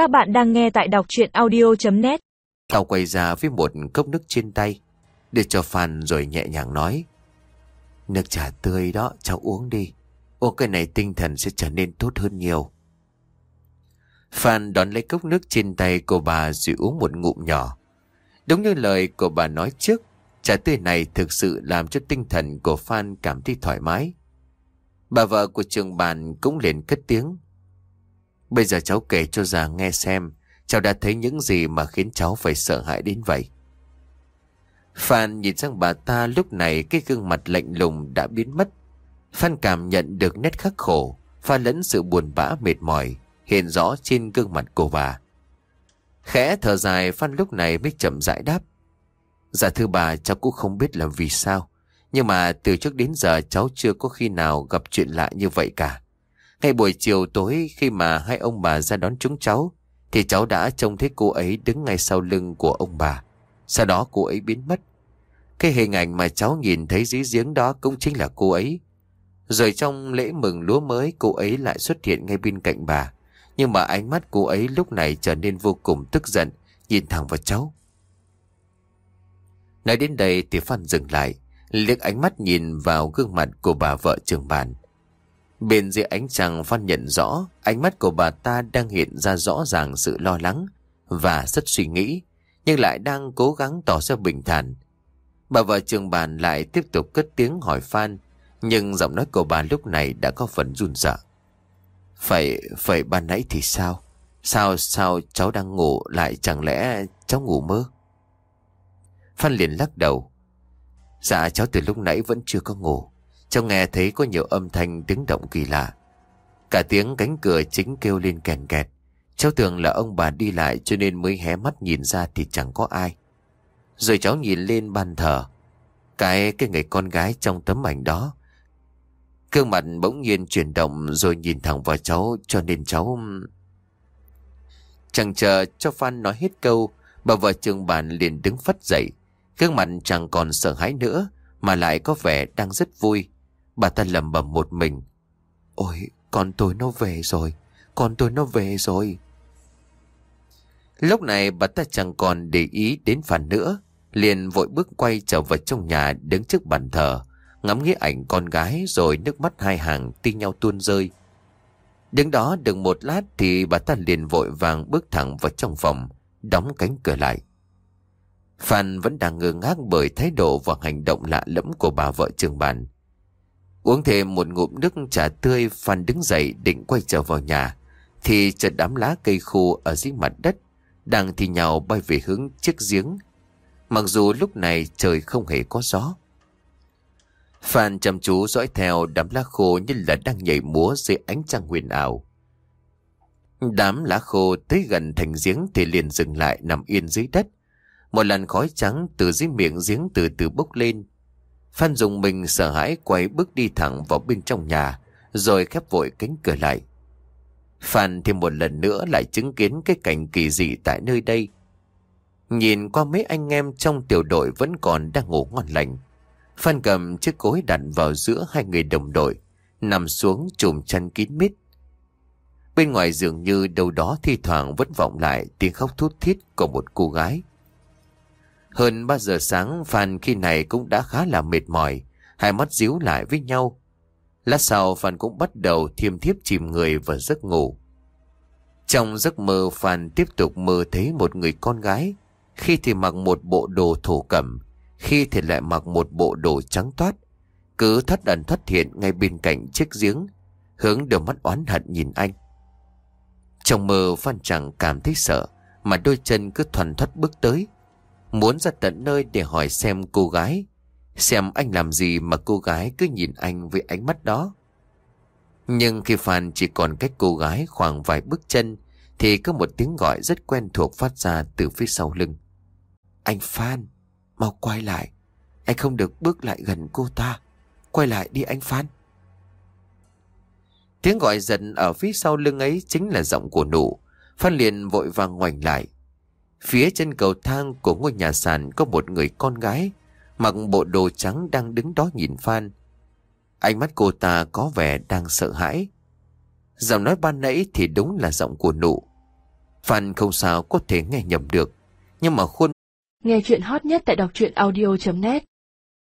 Các bạn đang nghe tại đọc chuyện audio.net Tao quay ra với một cốc nước trên tay, để cho Phan rồi nhẹ nhàng nói, Nước trà tươi đó, cháu uống đi. Uống cái này tinh thần sẽ trở nên tốt hơn nhiều. Phan đón lấy cốc nước trên tay của bà rồi uống một ngụm nhỏ. Đúng như lời của bà nói trước, Trà tươi này thực sự làm cho tinh thần của Phan cảm thấy thoải mái. Bà vợ của trường bàn cũng liền cất tiếng Bây giờ cháu kể cho già nghe xem, Cháu đã thấy những gì mà khiến cháu phải sợ hãi đến vậy. Phan nhìn sang bà ta lúc này, cái gương mặt lạnh lùng đã biến mất. Phan cảm nhận được nét khắc khổ, Pha lẫn sự buồn bã mệt mỏi, Hiện rõ trên gương mặt của bà. Khẽ thở dài, Phan lúc này mới chậm rãi đáp. Dạ thưa bà, cháu cũng không biết là vì sao, Nhưng mà từ trước đến giờ cháu chưa có khi nào gặp chuyện lạ như vậy cả. Ngay buổi chiều tối khi mà hai ông bà ra đón chúng cháu Thì cháu đã trông thấy cô ấy đứng ngay sau lưng của ông bà. Sau đó cô ấy biến mất. Cái hình ảnh mà cháu nhìn thấy dưới giếng đó cũng chính là cô ấy. Rồi trong lễ mừng lúa mới cô ấy lại xuất hiện ngay bên cạnh bà. Nhưng mà ánh mắt cô ấy lúc này trở nên vô cùng tức giận Nhìn thẳng vào cháu. Nói đến đây thì Phan dừng lại, liếc ánh mắt nhìn vào gương mặt của bà vợ trường bàn. Bên dưới ánh trăng Phan nhận rõ, ánh mắt của bà ta đang hiện ra rõ ràng sự lo lắng và rất suy nghĩ, nhưng lại đang cố gắng tỏ ra bình thản. Bà vợ trường bàn lại tiếp tục cất tiếng hỏi Phan, nhưng giọng nói của bà lúc này đã có phần run sợ. Phải, phải ban nãy thì sao? Sao, sao cháu đang ngủ lại chẳng lẽ cháu ngủ mơ? Phan liền lắc đầu. Dạ cháu từ lúc nãy vẫn chưa có ngủ. Cháu nghe thấy có nhiều âm thanh tiếng động kỳ lạ. Cả tiếng cánh cửa chính kêu lên kèn kẹt. Cháu tưởng là ông bà đi lại cho nên mới hé mắt nhìn ra thì chẳng có ai. Rồi cháu nhìn lên bàn thờ. Cái cái người con gái trong tấm ảnh đó. Cương mặt bỗng nhiên chuyển động rồi nhìn thẳng vào cháu cho nên cháu... Chẳng chờ cho Phan nói hết câu, bà vợ trường bàn liền đứng phất dậy. Gương mặt chẳng còn sợ hãi nữa Mà lại có vẻ đang rất vui Bà ta lầm bầm một mình. Ôi, con tôi nó về rồi. Con tôi nó về rồi. Lúc này bà ta chẳng còn để ý đến phản nữa. Liền vội bước quay trở vào trong nhà Đứng trước bàn thờ, Ngắm nghĩa ảnh con gái Rồi nước mắt hai hàng ti nhau tuôn rơi. Đứng đó được một lát Thì bà ta liền vội vàng bước thẳng vào trong phòng, Đóng cánh cửa lại. Phan vẫn đang ngơ ngác bởi thái độ và hành động lạ lẫm của bà vợ trường bàn. Uống thêm một ngụm nước trà tươi, Phan đứng dậy định quay trở vào nhà. Thì chợt đám lá cây khô ở dưới mặt đất, đang thì nhào bay về hướng chiếc giếng. Mặc dù lúc này trời không hề có gió. Phan chăm chú dõi theo đám lá khô như là đang nhảy múa dưới ánh trăng huyền ảo. Đám lá khô tới gần thành giếng thì liền dừng lại nằm yên dưới đất. Một làn khói trắng từ dưới miệng giếng từ từ bốc lên. Phan dùng mình sợ hãi quay bước đi thẳng vào bên trong nhà, rồi khép vội cánh cửa lại. Phan thêm một lần nữa lại chứng kiến cái cảnh kỳ dị tại nơi đây. Nhìn qua mấy anh em trong tiểu đội vẫn còn đang ngủ ngon lành. Phan cầm chiếc cối đặt vào giữa hai người đồng đội, nằm xuống chùm chăn kín mít. Bên ngoài dường như đâu đó thi thoảng vẫn vọng lại tiếng khóc thút thít của một cô gái. Hơn 3 giờ sáng, Phan khi này cũng đã khá là mệt mỏi. Hai mắt díu lại với nhau. Lát sau, Phan cũng bắt đầu thiêm thiếp chìm người vào giấc ngủ. Trong giấc mơ, Phan tiếp tục mơ thấy một người con gái. Khi thì mặc một bộ đồ thổ cẩm, Khi thì lại mặc một bộ đồ trắng toát. Cứ thất ẩn thất hiện ngay bên cạnh chiếc giếng, Hướng đôi mắt oán hận nhìn anh. Trong mơ, Phan chẳng cảm thấy sợ, Mà đôi chân cứ thuần thoát bước tới. Muốn ra tận nơi để hỏi xem cô gái. Xem anh làm gì mà cô gái cứ nhìn anh với ánh mắt đó. Nhưng khi Phan chỉ còn cách cô gái khoảng vài bước chân, Thì có một tiếng gọi rất quen thuộc phát ra từ phía sau lưng. Anh Phan, Mau quay lại. Anh không được bước lại gần cô ta. Quay lại đi anh Phan. Tiếng gọi giận ở phía sau lưng ấy chính là giọng của nụ. Phan liền vội vàng ngoảnh lại. Phía trên cầu thang của ngôi nhà sàn có một người con gái, mặc bộ đồ trắng đang đứng đó nhìn Phan. Ánh mắt cô ta có vẻ đang sợ hãi. Giọng nói ban nãy thì đúng là giọng của nụ. Phan không sao có thể nghe nhầm được Nhưng mà khuôn Nghe chuyện hot nhất tại đọc truyện audio.net